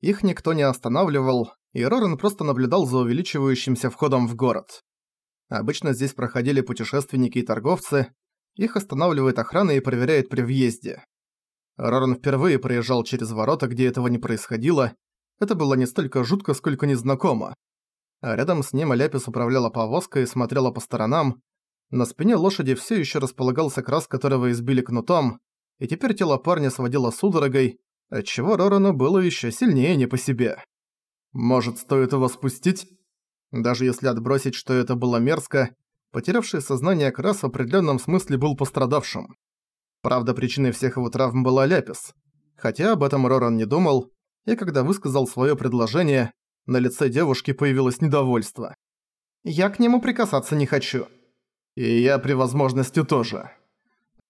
Их никто не останавливал, и Рорен просто наблюдал за увеличивающимся входом в город. Обычно здесь проходили путешественники и торговцы, их останавливает охрана и проверяет при въезде. Роран впервые проезжал через ворота, где этого не происходило. Это было не столько жутко, сколько незнакомо. А рядом с ним Аляпис управляла повозкой и смотрела по сторонам. На спине лошади все еще располагался крас, которого избили кнутом, и теперь тело парня сводило судорогой, отчего Рорану было еще сильнее не по себе. Может, стоит его спустить? Даже если отбросить, что это было мерзко, потерявший сознание Крас в определенном смысле был пострадавшим. Правда, причиной всех его травм была Ляпис. Хотя об этом Роран не думал, и когда высказал свое предложение, на лице девушки появилось недовольство. «Я к нему прикасаться не хочу». «И я при возможности тоже».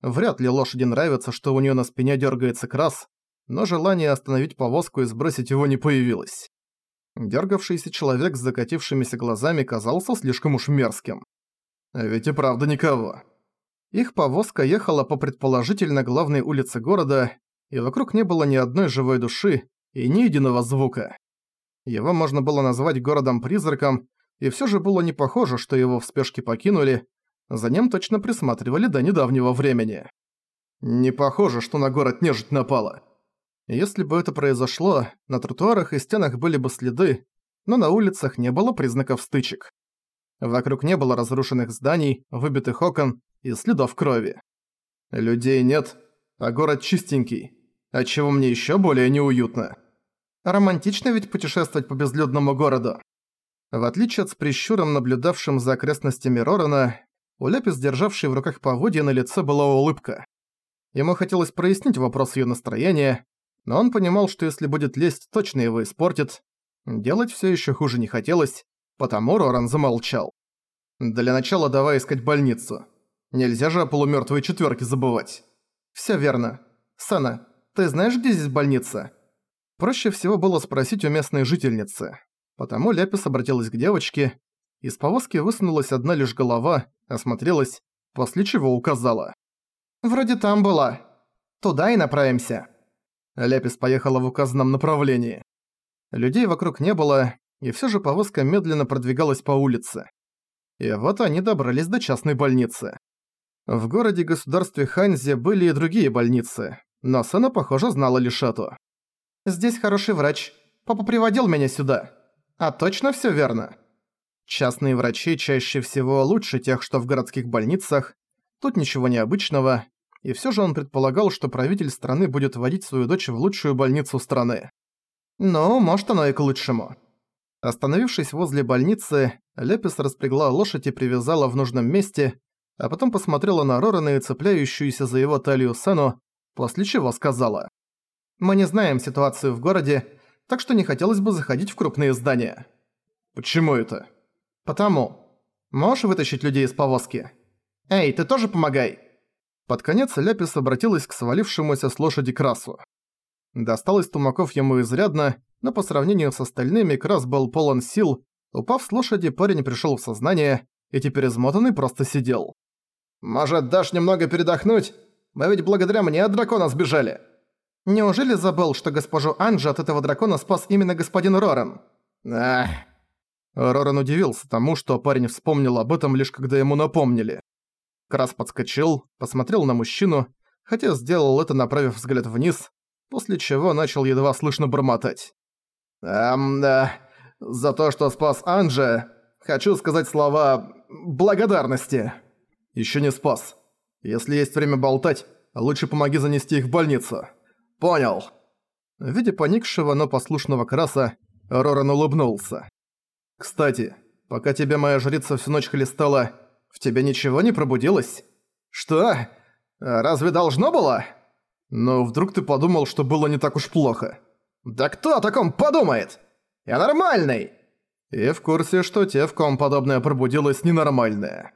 Вряд ли лошади нравится, что у нее на спине дергается крас, но желание остановить повозку и сбросить его не появилось. Дергавшийся человек с закатившимися глазами казался слишком уж мерзким. Ведь и правда никого. Их повозка ехала по предположительно главной улице города, и вокруг не было ни одной живой души и ни единого звука. Его можно было назвать городом-призраком, и всё же было не похоже, что его в спешке покинули, за ним точно присматривали до недавнего времени. Не похоже, что на город нежить напала. Если бы это произошло, на тротуарах и стенах были бы следы, но на улицах не было признаков стычек. Вокруг не было разрушенных зданий, выбитых окон и следов крови. Людей нет, а город чистенький, отчего мне ещё более неуютно. Романтично ведь путешествовать по безлюдному городу. В отличие от с прищуром, наблюдавшим за окрестностями Рорана, у Лепис, державшей в руках поводья, на лице была улыбка. Ему хотелось прояснить вопрос её настроения, но он понимал, что если будет лезть, точно его испортит. Делать всё ещё хуже не хотелось, потому Роран замолчал. «Для начала давай искать больницу. Нельзя же о полумёртвой четвёрке забывать». «Всё верно. Сана, ты знаешь, где здесь больница?» Проще всего было спросить у местной жительницы. Потому Ляпис обратилась к девочке. Из повозки высунулась одна лишь голова, осмотрелась, после чего указала. «Вроде там была. Туда и направимся». Ляпис поехала в указанном направлении. Людей вокруг не было, и всё же повозка медленно продвигалась по улице. И вот они добрались до частной больницы. В городе-государстве Ханзе были и другие больницы, но Сэна, похоже, знала лишь эту. «Здесь хороший врач. Папа приводил меня сюда. А точно всё верно?» Частные врачи чаще всего лучше тех, что в городских больницах. Тут ничего необычного, и всё же он предполагал, что правитель страны будет водить свою дочь в лучшую больницу страны. Ну, может оно и к лучшему. Остановившись возле больницы, Лепис распрягла лошадь и привязала в нужном месте, а потом посмотрела на Рорана и цепляющуюся за его талию Сену, после чего сказала. «Мы не знаем ситуацию в городе, так что не хотелось бы заходить в крупные здания». «Почему это?» «Потому. Можешь вытащить людей из повозки?» «Эй, ты тоже помогай!» Под конец Ляпис обратилась к свалившемуся с лошади Красу. Досталось тумаков ему изрядно, но по сравнению с остальными Крас был полон сил. Упав с лошади, парень пришёл в сознание и теперь измотанный просто сидел. «Может, дашь немного передохнуть? Мы ведь благодаря мне от дракона сбежали!» «Неужели забыл, что госпожу Анджи от этого дракона спас именно господин Роран?» «Ах...» Роран удивился тому, что парень вспомнил об этом лишь когда ему напомнили. Крас подскочил, посмотрел на мужчину, хотя сделал это, направив взгляд вниз, после чего начал едва слышно бормотать. «Эм, да, за то, что спас Анже, хочу сказать слова благодарности». «Ещё не спас. Если есть время болтать, лучше помоги занести их в больницу». «Понял». Видя поникшего, но послушного Краса, Роран улыбнулся. «Кстати, пока тебя моя жрица всю ночь хлестала, в тебе ничего не пробудилось?» «Что? Разве должно было?» «Ну, вдруг ты подумал, что было не так уж плохо?» «Да кто о таком подумает? Я нормальный!» И в курсе, что те, в ком подобное пробудилось, ненормальное.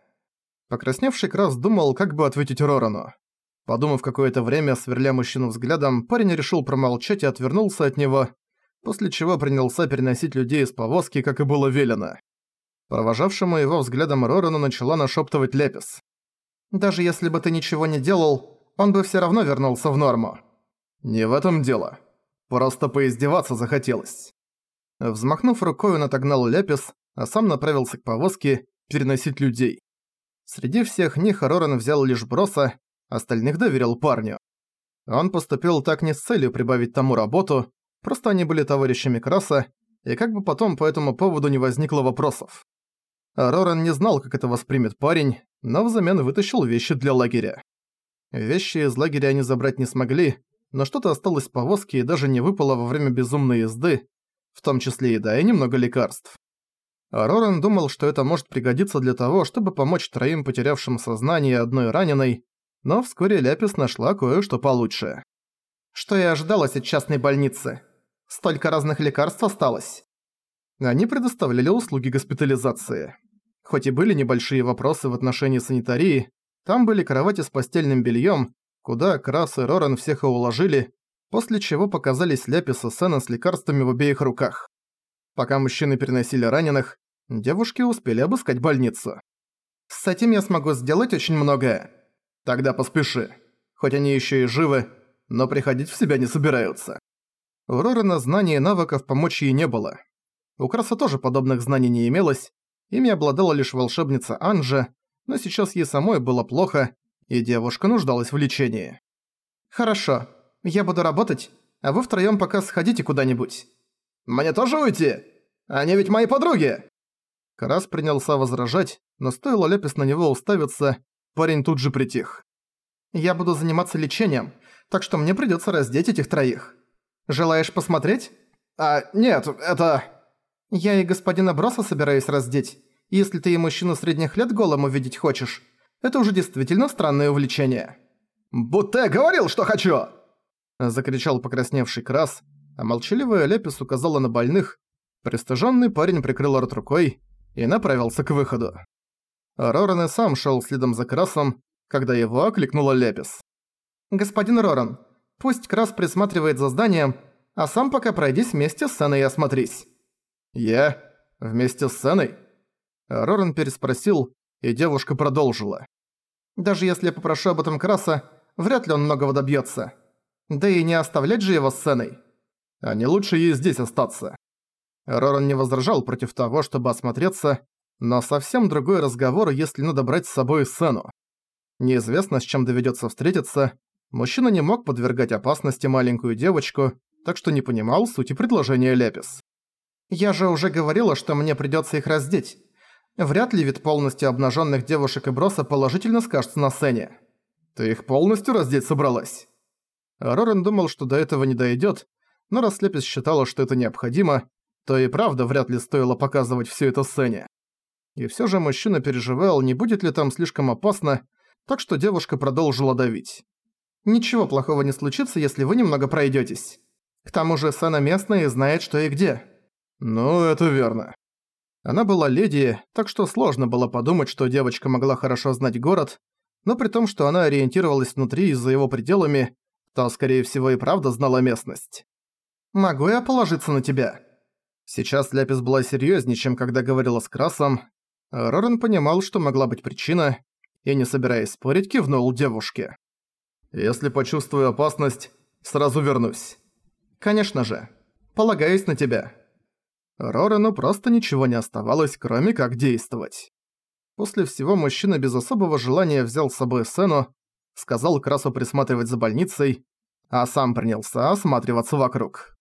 Покрасневший Крас думал, как бы ответить Рорану. Подумав какое-то время, сверля мужчину взглядом, парень решил промолчать и отвернулся от него, после чего принялся переносить людей из повозки, как и было велено. Провожавшему его взглядом Рорану начала нашептывать Лепис. «Даже если бы ты ничего не делал, он бы все равно вернулся в норму». «Не в этом дело. Просто поиздеваться захотелось. Взмахнув рукой, он отогнал Ляпис, а сам направился к повозке переносить людей. Среди всех них Роран взял лишь Броса, остальных доверил парню. Он поступил так не с целью прибавить тому работу, просто они были товарищами Краса, и как бы потом по этому поводу не возникло вопросов. Роран не знал, как это воспримет парень, но взамен вытащил вещи для лагеря. Вещи из лагеря они забрать не смогли, но что-то осталось в повозке и даже не выпало во время безумной езды, в том числе еда и немного лекарств. Роран думал, что это может пригодиться для того, чтобы помочь троим потерявшим сознание одной раненой, но вскоре Ляпис нашла кое-что получше. Что и ожидалось от частной больницы. Столько разных лекарств осталось. Они предоставляли услуги госпитализации. Хоть и были небольшие вопросы в отношении санитарии, там были кровати с постельным бельем, куда Крас и Роран всех и уложили, после чего показались Ляпис и с лекарствами в обеих руках. Пока мужчины переносили раненых, девушки успели обыскать больницу. «С этим я смогу сделать очень многое». «Тогда поспеши. Хоть они еще и живы, но приходить в себя не собираются». У Рорана знаний и навыков помочь ей не было. У Краса тоже подобных знаний не имелось, ими обладала лишь волшебница Анжа, но сейчас ей самой было плохо, и девушка нуждалась в лечении. «Хорошо, я буду работать, а вы втроём пока сходите куда-нибудь». «Мне тоже уйти? Они ведь мои подруги!» Карас принялся возражать, но стоило Лепис на него уставиться, парень тут же притих. «Я буду заниматься лечением, так что мне придётся раздеть этих троих. Желаешь посмотреть?» «А, нет, это...» «Я и господина Броса собираюсь раздеть. Если ты и мужчину средних лет голым увидеть хочешь, это уже действительно странное увлечение». «Будто я говорил, что хочу!» Закричал покрасневший Крас, а молчаливая Лепис указала на больных. Пристыженный парень прикрыл рот рукой и направился к выходу. Роран и сам шел следом за Красом, когда его окликнула Лепис. «Господин Роран, пусть Крас присматривает за зданием, а сам пока пройдись вместе с Сеной и осмотрись». «Я? Вместе с Сеной?» Роран переспросил, и девушка продолжила. «Даже если я попрошу об этом Краса, вряд ли он многого добьётся. Да и не оставлять же его сценой. А не лучше ей здесь остаться». Роран не возражал против того, чтобы осмотреться, но совсем другой разговор, если надо брать с собой сцену. Неизвестно, с чем доведётся встретиться, мужчина не мог подвергать опасности маленькую девочку, так что не понимал сути предложения Лепис. «Я же уже говорила, что мне придётся их раздеть. Вряд ли вид полностью обнаженных девушек и броса положительно скажется на сцене. Ты их полностью раздеть собралась? Рорен думал, что до этого не дойдет, но раз Лепис считала, что это необходимо, то и правда вряд ли стоило показывать всю эту сцене. И все же мужчина переживал, не будет ли там слишком опасно, так что девушка продолжила давить. «Ничего плохого не случится, если вы немного пройдетесь. К тому же Сана местная и знает, что и где». «Ну, это верно». Она была леди, так что сложно было подумать, что девочка могла хорошо знать город, но при том, что она ориентировалась внутри и за его пределами, то, скорее всего, и правда знала местность. «Могу я положиться на тебя?» Сейчас Ляпис была серьёзнее, чем когда говорила с Красом. Рорен понимал, что могла быть причина, и, не собираясь спорить, кивнул девушке. «Если почувствую опасность, сразу вернусь». «Конечно же. Полагаюсь на тебя». Рорану просто ничего не оставалось, кроме как действовать. После всего мужчина без особого желания взял с собой Сену, сказал Красу присматривать за больницей, а сам принялся осматриваться вокруг.